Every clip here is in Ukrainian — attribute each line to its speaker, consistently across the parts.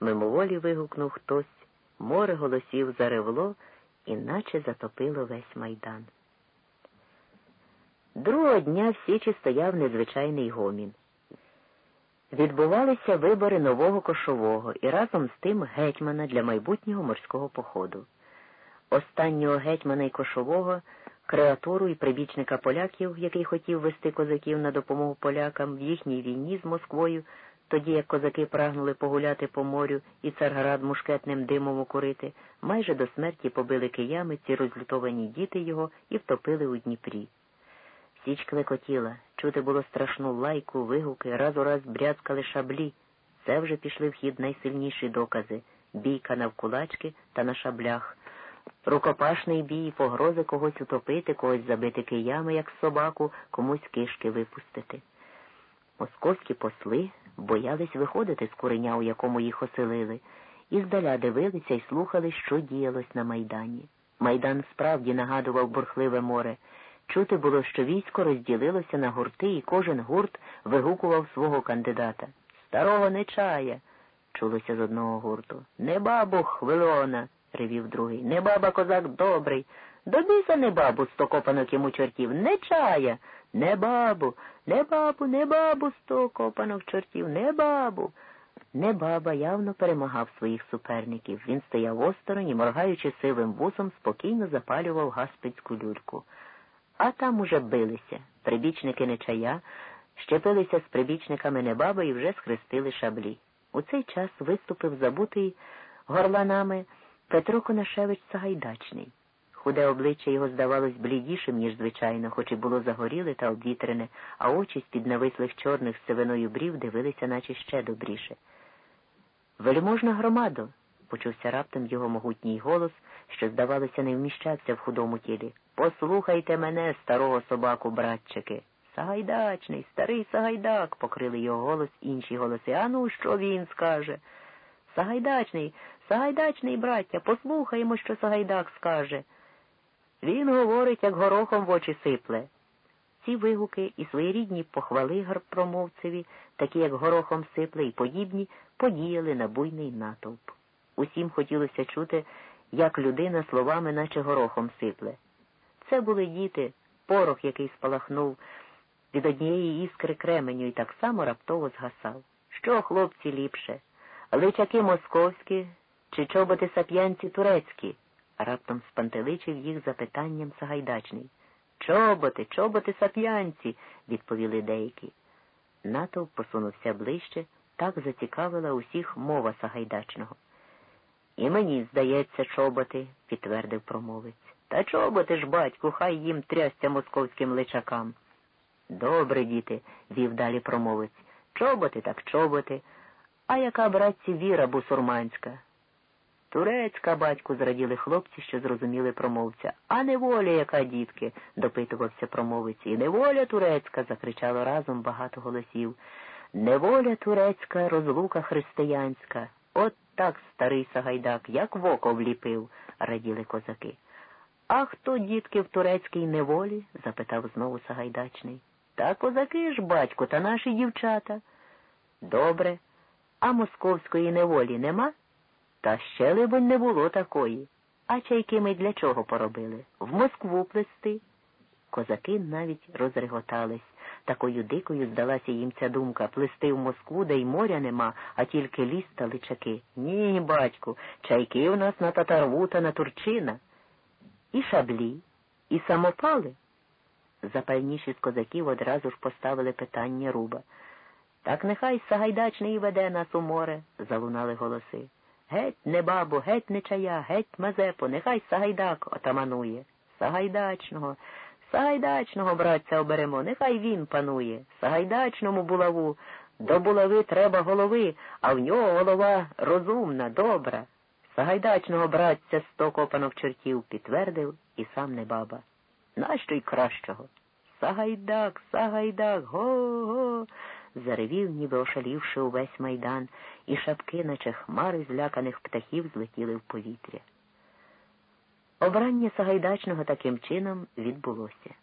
Speaker 1: Мимоволі вигукнув хтось, море голосів заревло, іначе затопило весь майдан. Другого дня в Січі стояв незвичайний гомін. Відбувалися вибори нового кошового і разом з тим гетьмана для майбутнього морського походу. Останнього гетьмана і кошового, креатуру і прибічника поляків, який хотів вести козаків на допомогу полякам в їхній війні з Москвою, тоді як козаки прагнули погуляти по морю і царград мушкетним димом укурити, майже до смерті побили киями ці розлютовані діти його і втопили у Дніпрі. Січ клекотіла, чути було страшну лайку, вигуки, раз у раз брязкали шаблі. Це вже пішли в хід найсильніші докази бійка навкулачки та на шаблях. Рукопашний бій, погрози когось утопити, когось забити киями, як собаку, комусь кишки випустити. Московські посли боялись виходити з куреня, у якому їх оселили, і здаля дивилися і слухали, що діялось на Майдані. Майдан справді нагадував бурхливе море. Чути було, що військо розділилося на гурти, і кожен гурт вигукував свого кандидата. Старого не чая, чулося з одного гурту. Не бабу хвилона, ревів другий. Не баба козак добрий. До біса не бабу сто копанок йому чортів, не чая. Не бабу, не бабу, не бабу сто копанок чортів, не бабу. Не баба явно перемагав своїх суперників. Він стояв осторонь і, моргаючи сивим вусом, спокійно запалював гаспицьку люльку. А там уже билися. Прибічники нечая щепилися з прибічниками небаби і вже схрестили шаблі. У цей час виступив забутий горланами Петро Конашевич Сагайдачний. Худе обличчя його здавалось блідішим, ніж звичайно, хоч і було загоріле та обвітрене, а очі з-під навислих чорних сивиною брів дивилися, наче ще добріше. Вельможна громадо, почувся раптом його могутній голос, що, здавалося, не вміщався в худому тілі. Послухайте мене, старого собаку, братчики. Сагайдачний, старий Сагайдак, покрили його голос інші голоси. А ну, що він скаже? Сагайдачний, Сагайдачний, браття, послухаємо, що Сагайдак скаже. Він говорить, як горохом в очі сипле. Ці вигуки і своєрідні похвали промовцеві, такі як горохом сипле і подібні, подіяли на буйний натовп. Усім хотілося чути, як людина словами, наче горохом сипле. Це були діти, порох, який спалахнув від однієї іскри кременю і так само раптово згасав. Що, хлопці, ліпше? Личаки московські чи чоботи сап'янці турецькі? Раптом спантеличив їх запитанням Сагайдачний. Чоботи, чоботи сап'янці, відповіли деякі. Натовп посунувся ближче, так зацікавила усіх мова Сагайдачного. І мені, здається, чоботи, підтвердив промовець. Та чоботи ж, батьку, хай їм трясся московським личакам. Добре, діти, вів далі промовець. Чоботи так чоботи. А яка, братці, віра бусурманська? Турецька, батьку, зраділи хлопці, що зрозуміли промовця. А неволя, яка, дітки, допитувався промовець. І неволя турецька, закричало разом багато голосів. Неволя турецька, розлука християнська. От так старий Сагайдак, як в око вліпив, раділи козаки. А хто, дітки, в турецькій неволі? запитав знову Сагайдачний. Та козаки ж, батько, та наші дівчата. Добре. А московської неволі нема? Та ще, либонь, не було такої. А чайки ми для чого поробили? В Москву плести. Козаки навіть розреготались. Такою дикою здалася їм ця думка плести в Москву, де й моря нема, а тільки ліс та личаки. Ні, батьку, чайки у нас на татарву та на Турчина. І шаблі, і самопали. Запальніші з козаків одразу ж поставили питання руба. Так нехай Сагайдачний веде нас у море, залунали голоси. Геть не бабу, геть не чая, геть Мазепо, нехай Сагайдак отаманує. Сагайдачного, Сагайдачного, братця, оберемо, нехай він панує. Сагайдачному булаву. До булави треба голови, а в нього голова розумна, добра. Сагайдачного братця сто копанок чортів підтвердив і сам не баба. Нащо й кращого? Сагайдак, Сагайдак, го-го. Заревів, ніби ошалівши увесь майдан, і шапки, наче хмари зляканих птахів, злетіли в повітря. Обрання Сагайдачного таким чином відбулося.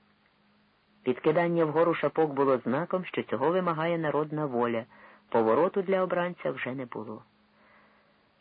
Speaker 1: Підкидання вгору шапок було знаком, що цього вимагає народна воля. Повороту для обранця вже не було.